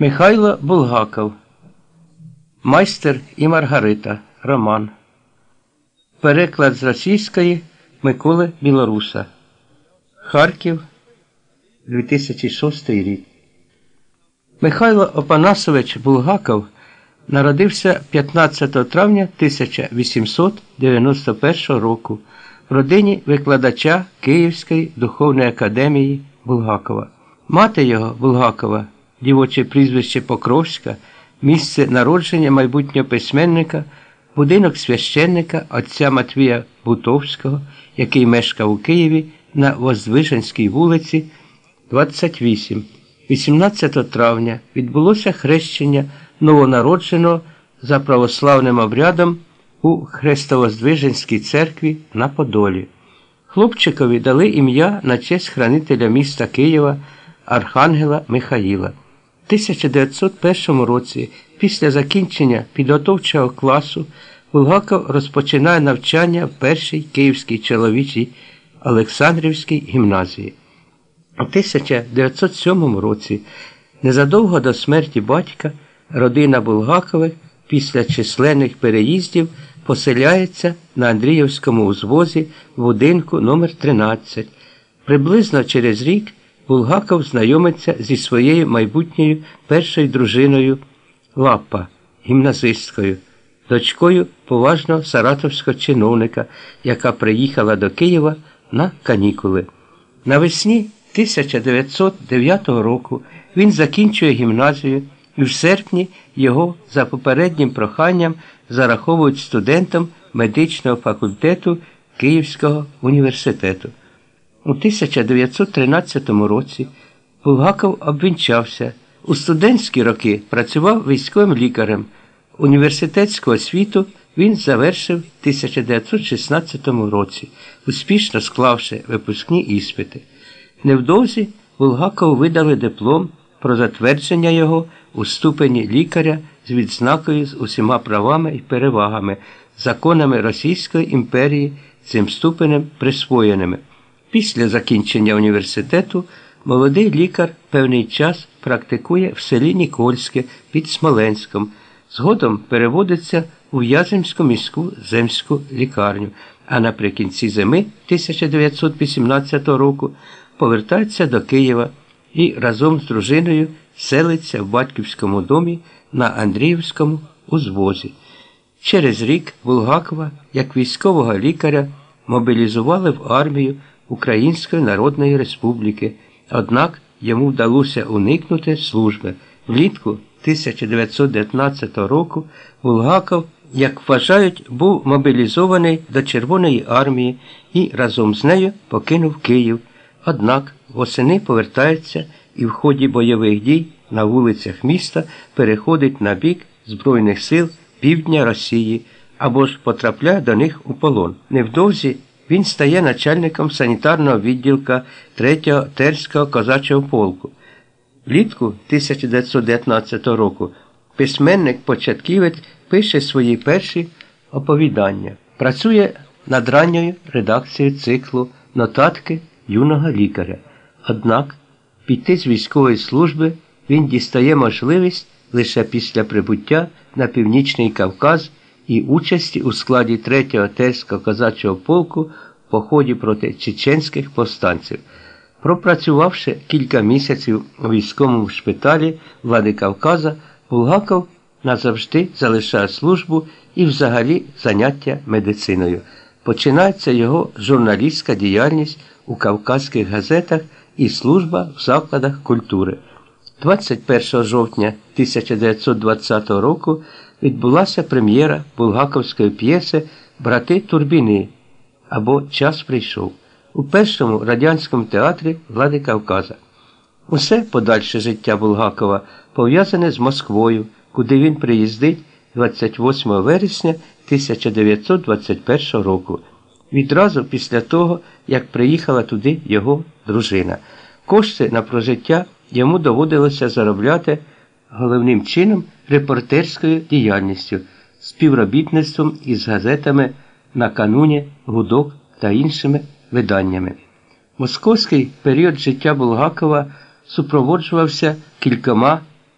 Михайло Булгаков. Майстер і Маргарита. Роман. Переклад з російської Миколи Білоруса. Харків. 2006 рік. Михайло Опанасович Булгаков народився 15 травня 1891 року в родині викладача Київської духовної академії Булгакова. Мати його Булгакова, дівоче прізвище Покровська, місце народження майбутнього письменника, будинок священника отця Матвія Бутовського, який мешкав у Києві на Воздвиженській вулиці, 28. 18 травня відбулося хрещення новонародженого за православним обрядом у Хрестовоздвиженській церкві на Подолі. Хлопчикові дали ім'я на честь хранителя міста Києва Архангела Михаїла. У 1901 році, після закінчення підготовчого класу, Булгаков розпочинає навчання в першій Київській чоловічій Олександрівській гімназії. У 1907 році, незадовго до смерті батька, родина Булгакових після численних переїздів поселяється на Андріївському узвозі в будинку номер 13 Приблизно через рік Булгаков знайомиться зі своєю майбутньою першою дружиною Лапа, гімназисткою, дочкою поважного саратовського чиновника, яка приїхала до Києва на канікули. Навесні 1909 року він закінчує гімназію і в серпні його за попереднім проханням зараховують студентом медичного факультету Київського університету. У 1913 році Булгаков обвінчався. У студентські роки працював військовим лікарем. Університетську освіту він завершив в 1916 році, успішно склавши випускні іспити. Невдовзі Булгакову видали диплом про затвердження його у ступені лікаря з відзнакою з усіма правами і перевагами, законами Російської імперії цим ступенем присвоєними. Після закінчення університету молодий лікар певний час практикує в селі Нікольське під Смоленськом, згодом переводиться у В'яземську міську земську лікарню, а наприкінці зими 1918 року повертається до Києва і разом з дружиною селиться в батьківському домі на Андріївському узвозі. Через рік Булгакова, як військового лікаря, мобілізували в армію Української Народної Республіки, однак йому вдалося уникнути служби. Влітку 1919 року Булгаков, як вважають, був мобілізований до Червоної армії і разом з нею покинув Київ. Однак восени повертається і в ході бойових дій на вулицях міста переходить на бік Збройних сил півдня Росії або ж потрапляє до них у полон. Невдовзі він стає начальником санітарного відділка 3-го Терського козачого полку. Влітку 1919 року письменник-початківець пише свої перші оповідання. Працює над ранньою редакцією циклу Нотатки юного лікаря. Однак піти з військової служби він дістає можливість лише після прибуття на Північний Кавказ і участі у складі 3-го Терського козачого полку в поході проти чеченських повстанців. Пропрацювавши кілька місяців у військовому шпиталі влади Кавказа, Булгаков назавжди залишає службу і взагалі заняття медициною. Починається його журналістська діяльність у кавказьких газетах і служба в закладах культури. 21 жовтня 1920 року відбулася прем'єра булгаковської п'єси Брати Турбіни або Час прийшов у першому радянському театрі Влади Кавказа. Усе подальше життя Булгакова пов'язане з Москвою, куди він приїздить 28 вересня 1921 року. Відразу після того, як приїхала туди його дружина. Кошти на прожиття йому доводилося заробляти головним чином репортерською діяльністю, співробітництвом із газетами накануні, гудок та іншими виданнями. Московський період життя Булгакова супроводжувався кількома